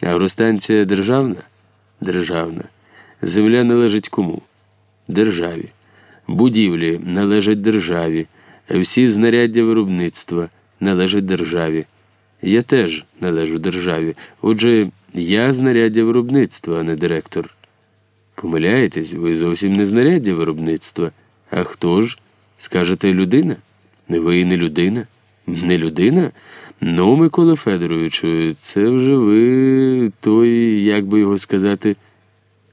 Агростанція державна? Державна. Земля належить кому? Державі. Будівлі належать державі. Всі знаряддя виробництва належать державі. Я теж належу державі. Отже, я знаряддя виробництва, а не директор. Помиляєтесь, ви зовсім не знаряддя виробництва. А хто ж? Скажете людина? Не ви не людина? Не людина? Ну, Микола Федоровичу, це вже ви той, як би його сказати,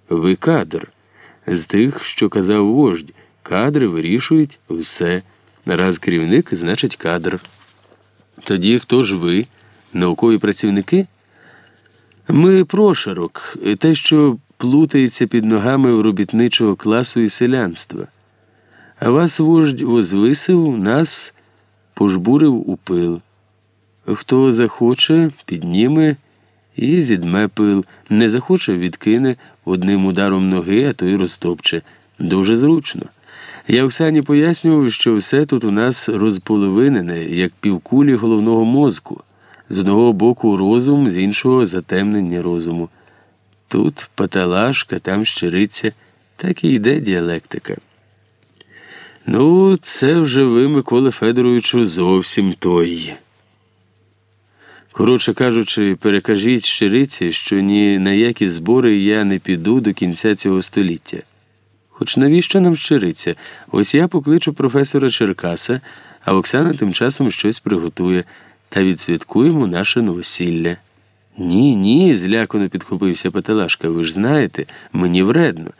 ви кадр. З тих, що казав вождь, кадри вирішують все. Раз керівник, значить кадр. Тоді хто ж ви, наукові працівники? Ми прошарок, те, що плутається під ногами робітничого класу і селянства. А вас вождь возвисив, нас пожбурив у пил. Хто захоче, підніме і зідме пил, не захоче, відкине одним ударом ноги, а то й розтопче. Дуже зручно. Я Оксані пояснював, що все тут у нас розполовинене, як півкулі головного мозку, з одного боку розум, з іншого затемнення розуму. Тут паталашка, там щириця, так і йде діалектика. Ну, це вже ви, Микола Федоровичу, зовсім той. Коротше кажучи, перекажіть щириці, що ні на які збори я не піду до кінця цього століття. Хоч навіщо нам щириця? Ось я покличу професора Черкаса, а Оксана тим часом щось приготує та відсвяткуємо наше новосілля. Ні, ні, злякано підхопився Паталашка. Ви ж знаєте, мені вредно.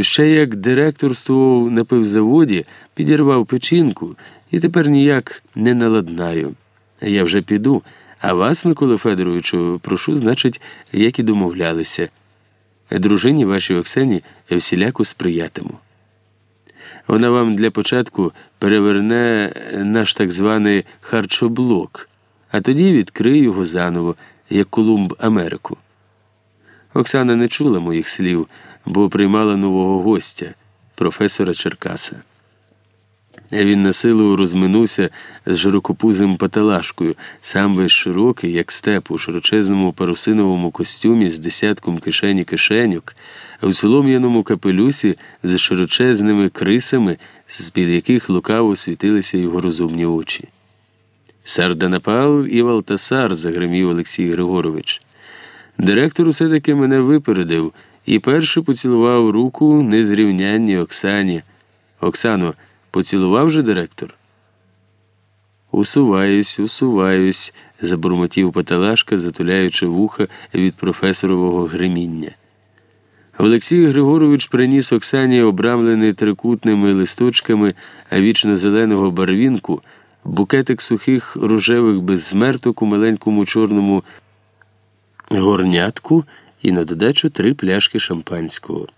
Ще як директорствував на пивзаводі, підірвав печінку і тепер ніяк не наладнаю. Я вже піду, а вас, Микола Федоровичу, прошу, значить, як і домовлялися. Дружині вашій Оксені всіляко сприятиму. Вона вам для початку переверне наш так званий харчоблок, а тоді відкриє його заново, як Колумб Америку. Оксана не чула моїх слів, бо приймала нового гостя, професора Черкаса. Він на силу розминувся з широкопузим паталашкою, сам весь широкий, як степ, у широчезному парусиновому костюмі з десятком кишені кишеньок, а у солом'яному капелюсі з широчезними крисами, з-під яких лукаво світилися його розумні очі. Сарданапал і Валтасар, загримів Олексій Григорович. Директор усе таки мене випередив і перший поцілував руку незрівнянній Оксані. Оксано, поцілував же директор? Усуваюсь, усуваюсь, забурмотів Паталашка, затуляючи вуха від професорового гриміння. Олексій Григорович приніс Оксані обрамлений трикутними листочками вічно зеленого барвінку, букетик сухих рожевих безсмерток у маленькому чорному горнятку і на додачу три пляшки шампанського.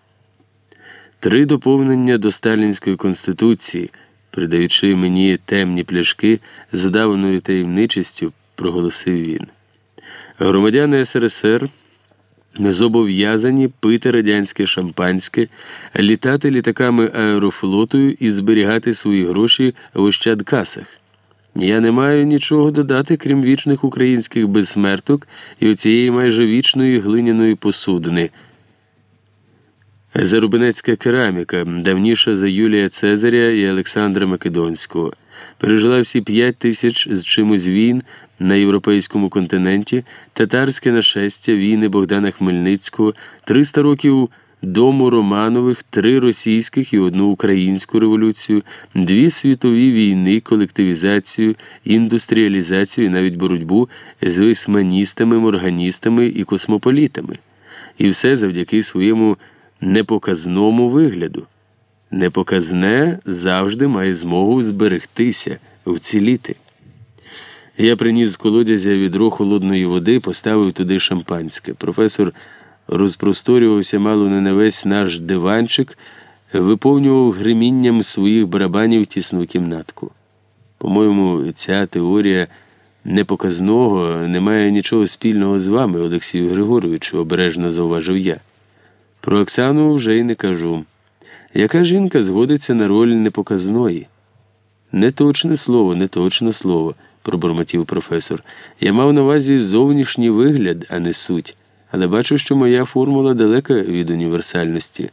Три доповнення до Сталінської конституції, придаючи мені темні пляшки з удаваною таємничістю, проголосив він. Громадяни СРСР не зобов'язані пити радянське шампанське, літати літаками аерофлотою і зберігати свої гроші в ощадкасах. Я не маю нічого додати, крім вічних українських безсмерток і оцієї майже вічної глиняної посудини. Зарубинецька кераміка, давніша за Юлія Цезаря і Олександра Македонського, пережила всі п'ять тисяч з чимось війн на європейському континенті, татарське нашестя, війни Богдана Хмельницького, 300 років дому Романових, три російських і одну українську революцію, дві світові війни, колективізацію, індустріалізацію і навіть боротьбу з висманістами, морганістами і космополітами. І все завдяки своєму непоказному вигляду. Непоказне завжди має змогу зберегтися, вціліти. Я приніс з колодязя відро холодної води, поставив туди шампанське. Професор розпросторювався мало не на весь наш диванчик, виповнював гримінням своїх барабанів тісну кімнатку. По-моєму, ця теорія непоказного не має нічого спільного з вами, Олексію Григоровичу, обережно зауважив я. Про Оксану вже й не кажу. Яка жінка згодиться на роль непоказної? Неточне слово, неточне слово. пробормотів професор. Я мав на увазі зовнішній вигляд, а не суть. Але бачу, що моя формула далека від універсальності.